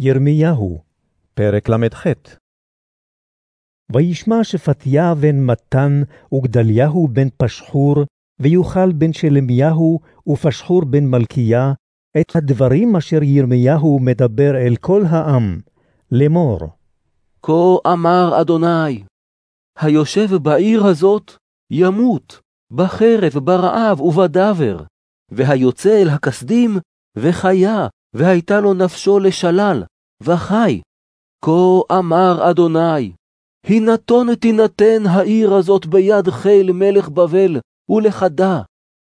ירמיהו, פרק ל"ח וישמע שפתיה בן מתן וגדליהו בן פשחור, ויוכל בן שלמיהו ופשחור בן מלכיה, את הדברים אשר ירמיהו מדבר אל כל העם, לאמור. כה אמר אדוני, היושב בעיר הזאת ימות, בחרב, ברעב ובדבר, והיוצא אל הכסדים, וחיה, והייתה לו נפשו לשלל, וחי. כה אמר אדוני, הנתון תינתן העיר הזאת ביד חיל מלך בבל, ולחדה.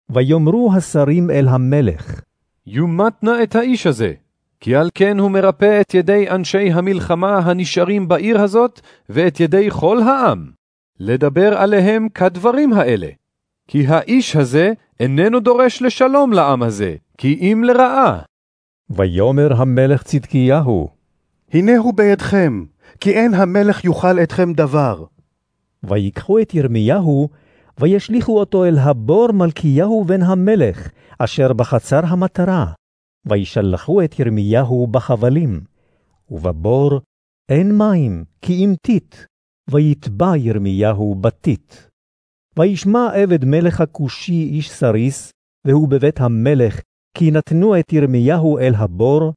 ויאמרו השרים אל המלך, יומת נא את האיש הזה, כי על כן הוא מרפא את ידי אנשי המלחמה הנשארים בעיר הזאת, ואת ידי כל העם, לדבר עליהם כדברים האלה. כי האיש הזה איננו דורש לשלום לעם הזה, כי אם לרעה. ויאמר המלך צדקיהו, הנה הוא בידכם, כי אין המלך יוכל אתכם דבר. ויקחו את ירמיהו, וישליכו אותו אל הבור מלכיהו בן המלך, אשר בחצר המטרה, וישלחו את ירמיהו בחבלים. ובבור אין מים, כי אם טיט, ויטבע ירמיהו בטיט. וישמע עבד מלך הכושי איש סריס, והוא בבית המלך, כי נתנו את ירמיהו אל הבור,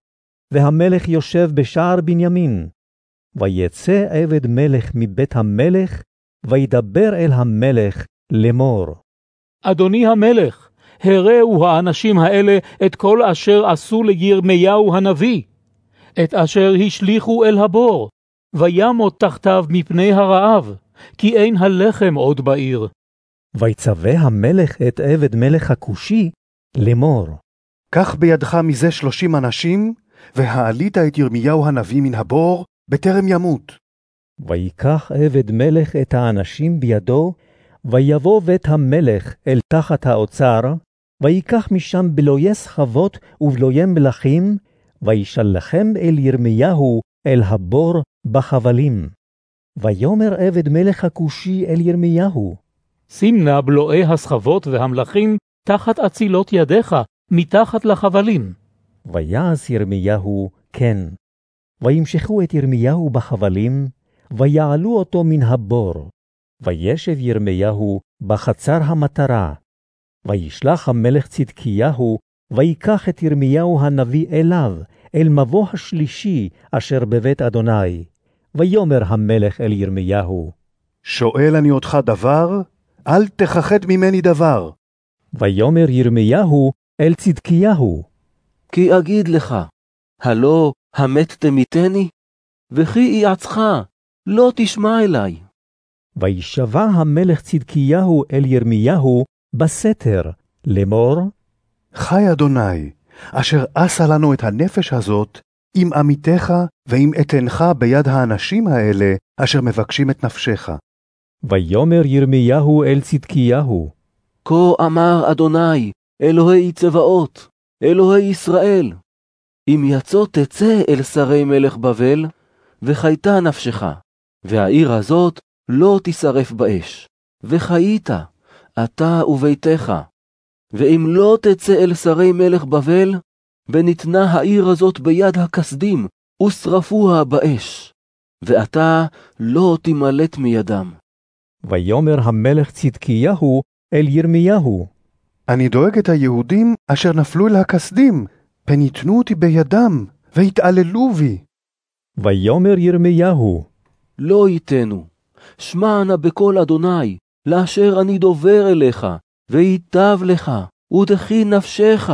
והמלך יושב בשער בנימין. ויצא עבד מלך מבית המלך, וידבר אל המלך לאמור. אדוני המלך, הראו האנשים האלה את כל אשר עשו לירמיהו הנביא, את אשר השליכו אל הבור, וימות תחתיו מפני הרעב, כי אין הלחם עוד בעיר. ויצווה המלך את עבד מלך הכושי לאמור. קח בידך מזה שלושים אנשים, והעלית את ירמיהו הנביא מן הבור, בטרם ימות. ויקח עבד מלך את האנשים בידו, ויבוא בית המלך אל תחת האוצר, ויקח משם בלויי סחבות ובלויי מלכים, וישלחם אל ירמיהו אל הבור בחבלים. ויאמר עבד מלך הכושי אל ירמיהו, שים נא בלועי הסחבות והמלכים תחת אצילות ידיך, מתחת לחבלים. ויעש ירמיהו כן. וימשכו את ירמיהו בחבלים, ויעלו אותו מן הבור. וישב ירמיהו בחצר המטרה. וישלח המלך צדקיהו, ויקח את ירמיהו הנביא אליו, אל מבוא השלישי אשר בבית אדוני. ויאמר המלך אל ירמיהו, שואל אני אותך דבר? אל תכחד ממני דבר. ויאמר ירמיהו אל צדקיהו, כי אגיד לך, הלא המת תמיתני? וכי יעצך, לא תשמע אלי. וישבע המלך צדקיהו אל ירמיהו בסתר, לאמור, חי אדוני, אשר עשה לנו את הנפש הזאת, עם עמיתך ועם אתנך ביד האנשים האלה, אשר מבקשים את נפשך. ויאמר ירמיהו אל צדקיהו, כה אמר אדוני, אלוהי צבאות, אלוהי ישראל, אם יצא תצא אל שרי מלך בבל, וחייתה נפשך, והעיר הזאת לא תשרף באש, וחיית, אתה וביתך. ואם לא תצא אל שרי מלך בבל, וניתנה העיר הזאת ביד הכסדים, ושרפוה באש, ואתה לא תימלט מידם. ויאמר המלך צדקיהו אל ירמיהו, אני דואג את היהודים אשר נפלו אל הכסדים, פן יתנו אותי בידם, ויתעללו בי. ויאמר ירמיהו, לא ייתנו. שמע נא בקול אדוני, לאשר אני דובר אליך, וייטב לך, ותחי נפשך.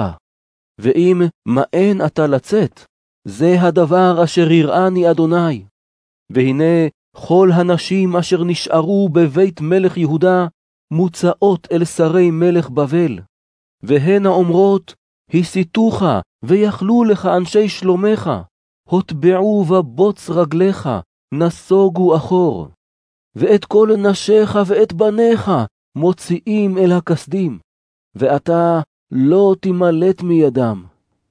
ואם מאן אתה לצאת, זה הדבר אשר יראני אדוני. והנה כל הנשים אשר נשארו בבית מלך יהודה, מוצאות אל שרי מלך בבל. והן האומרות, הסיתוך, ויכלו לך אנשי שלומך, הוטבעו בבוץ רגליך, נסוגו אחור. ואת כל נשיך ואת בניך מוציאים אל הכסדים, ואתה לא תימלט מידם,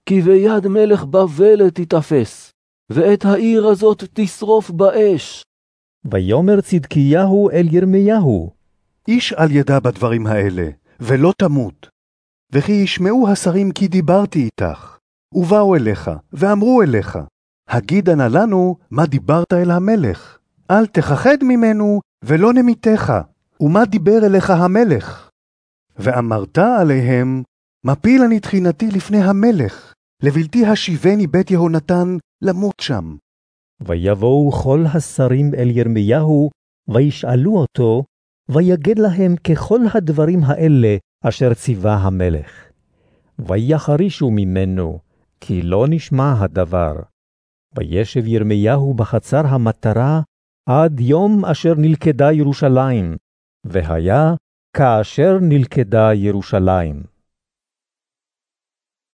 כי ביד מלך בבל תיתפס, ואת העיר הזאת תשרוף באש. ויאמר צדקיהו אל ירמיהו, איש אל ידע בדברים האלה, ולא תמות. וכי ישמעו השרים כי דיברתי איתך, ובאו אליך, ואמרו אליך, הגידה נא לנו מה דיברת אל המלך. אל תכחד ממנו, ולא נמיתך. ומה דיבר אליך המלך? ואמרת עליהם, מפיל אני תחינתי לפני המלך, לבלתי השיבני בית יהונתן למות שם. ויבואו כל השרים אל ירמיהו, וישאלו אותו, ויגד להם ככל הדברים האלה אשר ציווה המלך. ויחרישו ממנו, כי לא נשמע הדבר. וישב ירמיהו בחצר המטרה עד יום אשר נלכדה ירושלים, והיה כאשר נלכדה ירושלים.